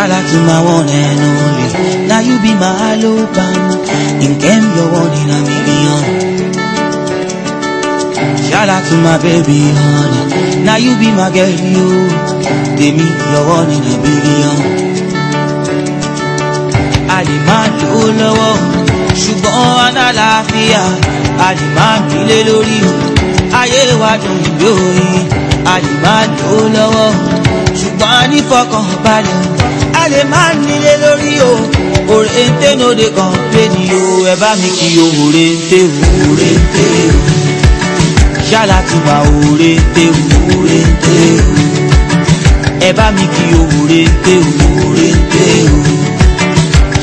Shout to my one and only. Now you be my alopan. In game, you're one in a million. Shout to my baby, honey. Now you be my girl, you. me, you're one in a billion. I demand you love. ṣùgbọ́n alálàáfíà àdìmáàdìlé lórí o ayé wa dùn lórí àdìmáàdìó lọ́wọ́ ṣùgbọ́n a ní fọkànbalẹ̀ o a lè má nílé lórí o òrèǹté no dey complain o ẹ bá mi kí o òrèǹté òrèǹté ṣáàlà ti wà òrèǹté òrèǹté ẹ bá mi kí o òrèǹté òrèǹté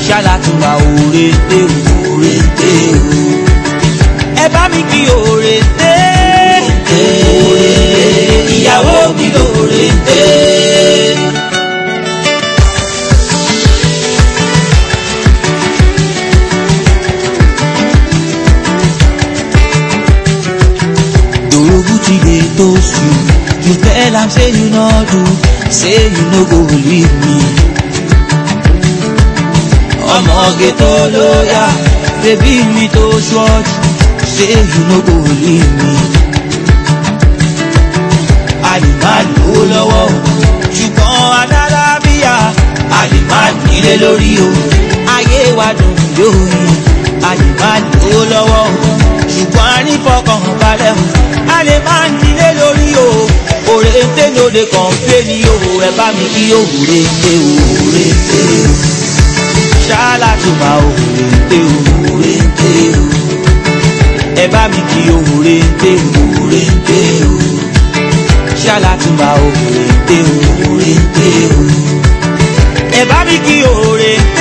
ṣáàlà ti wà òrèǹté òrèǹté ẹ bá mi kí o òrèǹté. dose you you tell am say you no do say you no go leave me. ọmọge tó lóyà bébí mi tó ṣọ́ọ̀jù say you no go leave me. àlìmáàlì ó lọ́wọ́ o ṣùgbọ́n alárabíyà àlìmáàlì nílé lórí o ayé wa dùn yóò yìn àlìmáàlì ó lọ́wọ́ o ṣùgbọ́n a ní fọkàn balẹ̀ o a lè máa ń dilé lórí o òrèǹté ló lè kàn pé ní òwò ẹ bá mi kí òrèǹté òrèǹté o ṣáàlà tó bá òrèǹté òrèǹté o ẹ bá mi kí òrèǹté òrèǹté o ṣáàlà tó bá òrèǹté òrèǹté o ẹ bá mi kí òrèǹté.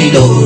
đi đâu